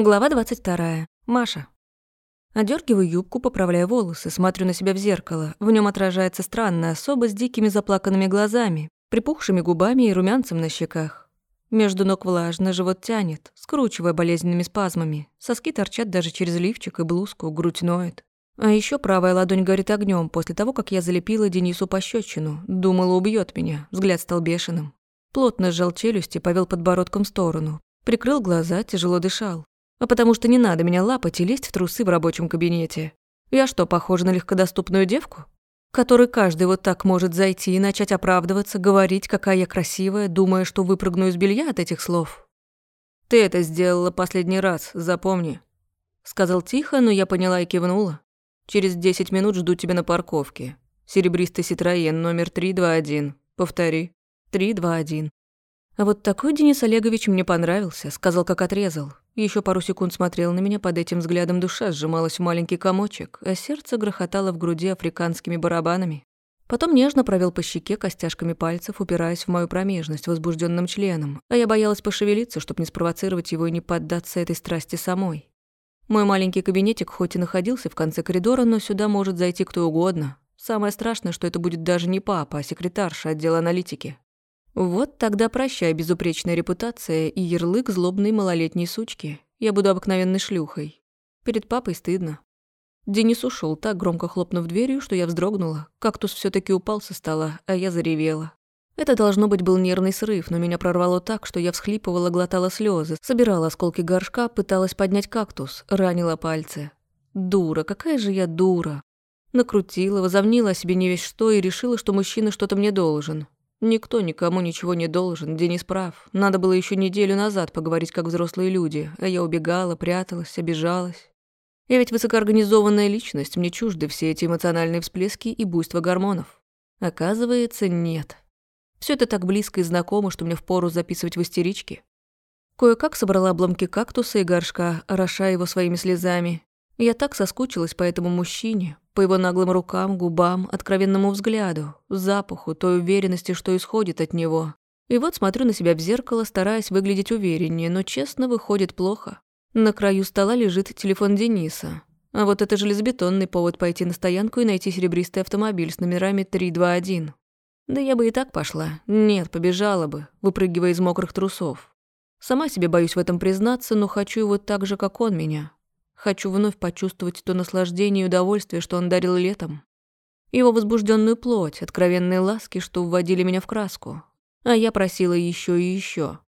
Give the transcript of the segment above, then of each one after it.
Глава 22. Маша. Одергиваю юбку, поправляю волосы, смотрю на себя в зеркало. В нем отражается странная особа с дикими заплаканными глазами, припухшими губами и румянцем на щеках. Между ног влажно, живот тянет, скручивая болезненными спазмами. Соски торчат даже через лифчик и блузку, грудь ноет. А еще правая ладонь горит огнем после того, как я залепила Денису пощечину. Думала, убьет меня. Взгляд стал бешеным. Плотно сжал челюсти, повел подбородком в сторону. Прикрыл глаза, тяжело дышал а потому что не надо меня лапать и лезть в трусы в рабочем кабинете. Я что, похожа на легкодоступную девку? Которой каждый вот так может зайти и начать оправдываться, говорить, какая я красивая, думая, что выпрыгну из белья от этих слов. «Ты это сделала последний раз, запомни», — сказал тихо, но я поняла и кивнула. «Через десять минут жду тебя на парковке. Серебристый Ситроен, номер 321. Повтори. 321». А вот такой Денис Олегович мне понравился, сказал, как отрезал. Еще пару секунд смотрел на меня, под этим взглядом душа сжималась в маленький комочек, а сердце грохотало в груди африканскими барабанами. Потом нежно провел по щеке костяшками пальцев, упираясь в мою промежность возбужденным членом, а я боялась пошевелиться, чтобы не спровоцировать его и не поддаться этой страсти самой. Мой маленький кабинетик хоть и находился в конце коридора, но сюда может зайти кто угодно. Самое страшное, что это будет даже не папа, а секретарша отдела аналитики. Вот тогда прощай безупречная репутация и ярлык злобной малолетней сучки. Я буду обыкновенной шлюхой. Перед папой стыдно. Денис ушел так громко хлопнув дверью, что я вздрогнула. Кактус все таки упал со стола, а я заревела. Это должно быть был нервный срыв, но меня прорвало так, что я всхлипывала, глотала слезы, собирала осколки горшка, пыталась поднять кактус, ранила пальцы. Дура, какая же я дура. Накрутила, возомнила о себе не весь что и решила, что мужчина что-то мне должен. Никто никому ничего не должен, Денис прав. Надо было еще неделю назад поговорить как взрослые люди, а я убегала, пряталась, обижалась. Я ведь высокоорганизованная личность, мне чужды все эти эмоциональные всплески и буйства гормонов. Оказывается, нет. Все это так близко и знакомо, что мне впору записывать в истерички. Кое-как собрала обломки кактуса и горшка, орошая его своими слезами. Я так соскучилась по этому мужчине, по его наглым рукам, губам, откровенному взгляду, запаху, той уверенности, что исходит от него. И вот смотрю на себя в зеркало, стараясь выглядеть увереннее, но честно выходит плохо. На краю стола лежит телефон Дениса. А вот это железобетонный повод пойти на стоянку и найти серебристый автомобиль с номерами 321. Да я бы и так пошла. Нет, побежала бы, выпрыгивая из мокрых трусов. Сама себе боюсь в этом признаться, но хочу его так же, как он меня. Хочу вновь почувствовать то наслаждение и удовольствие, что он дарил летом. Его возбужденную плоть, откровенные ласки, что вводили меня в краску. А я просила еще и еще.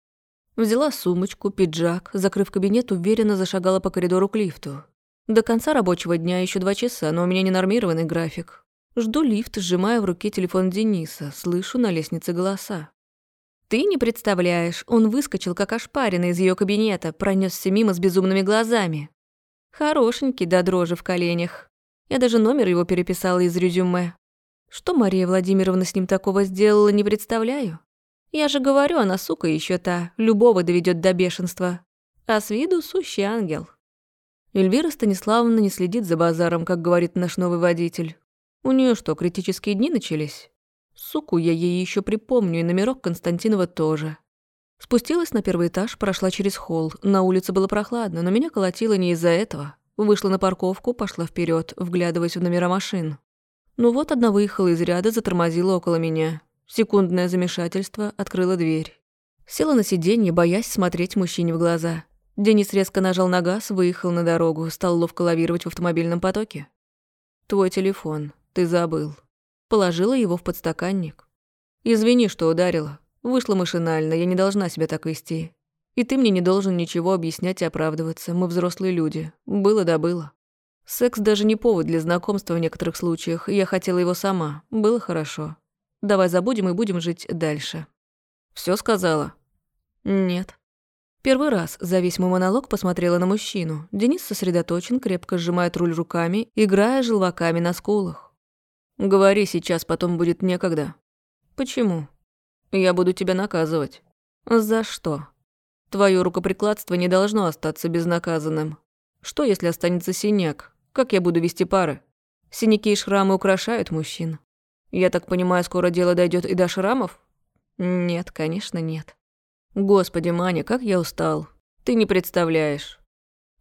Взяла сумочку, пиджак, закрыв кабинет, уверенно зашагала по коридору к лифту. До конца рабочего дня еще два часа, но у меня ненормированный график. Жду лифт, сжимая в руке телефон Дениса, слышу на лестнице голоса. Ты не представляешь, он выскочил как ошпаренный из ее кабинета, пронесся мимо с безумными глазами. Хорошенький до дрожи в коленях. Я даже номер его переписала из резюме. Что Мария Владимировна с ним такого сделала, не представляю. Я же говорю, она сука еще та, любого доведет до бешенства. А с виду сущий ангел. Эльвира Станиславовна не следит за базаром, как говорит наш новый водитель. У нее что, критические дни начались? Суку я ей еще припомню, и номерок Константинова тоже. Спустилась на первый этаж, прошла через холл. На улице было прохладно, но меня колотило не из-за этого. Вышла на парковку, пошла вперед, вглядываясь в номера машин. Ну вот одна выехала из ряда, затормозила около меня. Секундное замешательство, открыла дверь. Села на сиденье, боясь смотреть мужчине в глаза. Денис резко нажал на газ, выехал на дорогу, стал ловко лавировать в автомобильном потоке. «Твой телефон. Ты забыл». Положила его в подстаканник. «Извини, что ударила. Вышло машинально, я не должна себя так вести. И ты мне не должен ничего объяснять и оправдываться. Мы взрослые люди. Было да было. Секс даже не повод для знакомства в некоторых случаях. Я хотела его сама. Было хорошо. Давай забудем и будем жить дальше. Все сказала? Нет. Первый раз за весь мой монолог посмотрела на мужчину. Денис сосредоточен, крепко сжимает руль руками, играя желваками на скулах. Говори сейчас, потом будет некогда. Почему? Я буду тебя наказывать. За что? Твое рукоприкладство не должно остаться безнаказанным. Что, если останется синяк? Как я буду вести пары? Синяки и шрамы украшают мужчин. Я так понимаю, скоро дело дойдет и до шрамов? Нет, конечно, нет. Господи, Маня, как я устал. Ты не представляешь.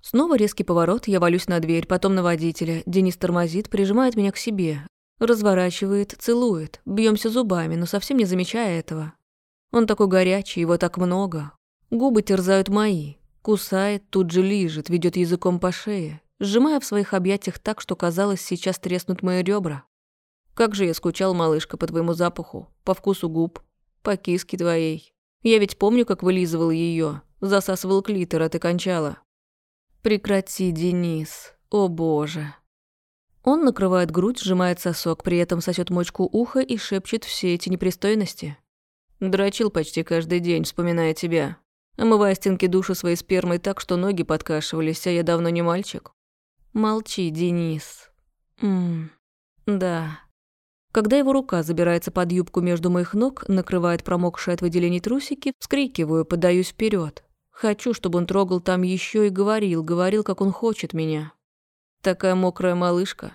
Снова резкий поворот, я валюсь на дверь, потом на водителя. Денис тормозит, прижимает меня к себе. Разворачивает, целует. Бьемся зубами, но совсем не замечая этого. Он такой горячий, его так много. Губы терзают мои. Кусает, тут же лижет, ведет языком по шее, сжимая в своих объятиях так, что казалось, сейчас треснут мои ребра. Как же я скучал, малышка, по твоему запаху, по вкусу губ, по киске твоей. Я ведь помню, как вылизывал ее, засасывал клитор, а ты кончала. Прекрати, Денис, о боже. Он накрывает грудь, сжимает сосок, при этом сосет мочку уха и шепчет все эти непристойности. Дрочил почти каждый день, вспоминая тебя омывая стенки души своей спермой так, что ноги подкашивались, а я давно не мальчик. Молчи, Денис. Ммм, да. Когда его рука забирается под юбку между моих ног, накрывает промокшие от выделений трусики, вскрикиваю, подаюсь вперед. Хочу, чтобы он трогал там еще и говорил, говорил, как он хочет меня. Такая мокрая малышка.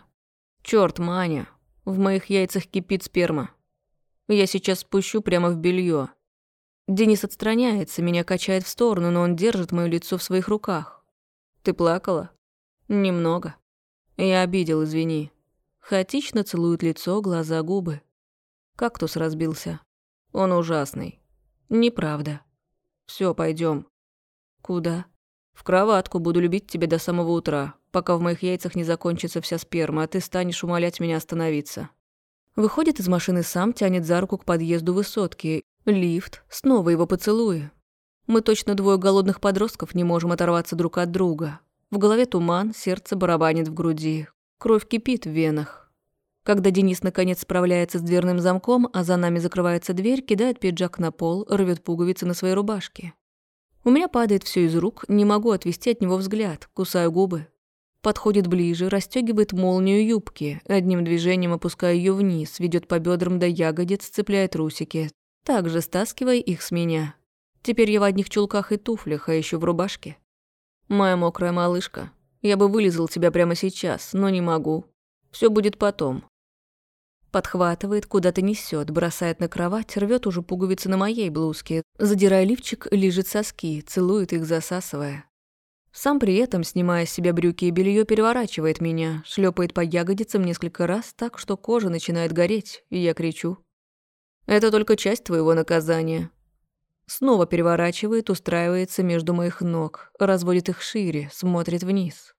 Черт, Маня, в моих яйцах кипит сперма. Я сейчас спущу прямо в белье. Денис отстраняется, меня качает в сторону, но он держит моё лицо в своих руках. «Ты плакала?» «Немного. Я обидел, извини». Хаотично целует лицо, глаза, губы. Кактус разбился. Он ужасный. Неправда. Все, пойдем. Куда? В кроватку буду любить тебя до самого утра, пока в моих яйцах не закончится вся сперма, а ты станешь умолять меня остановиться. Выходит из машины сам, тянет за руку к подъезду высотки Лифт, снова его поцелуи. Мы точно двое голодных подростков не можем оторваться друг от друга. В голове туман, сердце барабанит в груди. Кровь кипит в венах. Когда Денис наконец справляется с дверным замком, а за нами закрывается дверь, кидает пиджак на пол, рвет пуговицы на своей рубашке. У меня падает все из рук, не могу отвести от него взгляд, кусаю губы. Подходит ближе, расстегивает молнию юбки, одним движением опуская ее вниз, ведет по бедрам до ягодиц, цепляет трусики, также стаскивай их с меня. Теперь я в одних чулках и туфлях, а еще в рубашке. Моя мокрая малышка, я бы вылезал тебя прямо сейчас, но не могу. Все будет потом. Подхватывает, куда-то несет, бросает на кровать, рвет уже пуговицы на моей блузке, задирая лифчик, лежит соски, целует их, засасывая. Сам при этом, снимая с себя брюки и белье, переворачивает меня, шлепает по ягодицам несколько раз так, что кожа начинает гореть, и я кричу. Это только часть твоего наказания. Снова переворачивает, устраивается между моих ног, разводит их шире, смотрит вниз.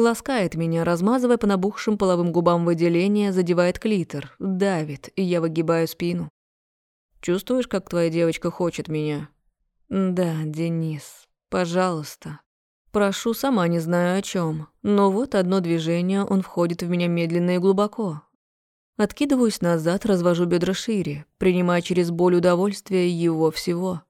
Ласкает меня, размазывая по набухшим половым губам выделения, задевает клитор, давит, и я выгибаю спину. Чувствуешь, как твоя девочка хочет меня? Да, Денис, пожалуйста. Прошу, сама не знаю о чем, но вот одно движение, он входит в меня медленно и глубоко, Откидываюсь назад, развожу бедра шире, принимая через боль удовольствие его всего.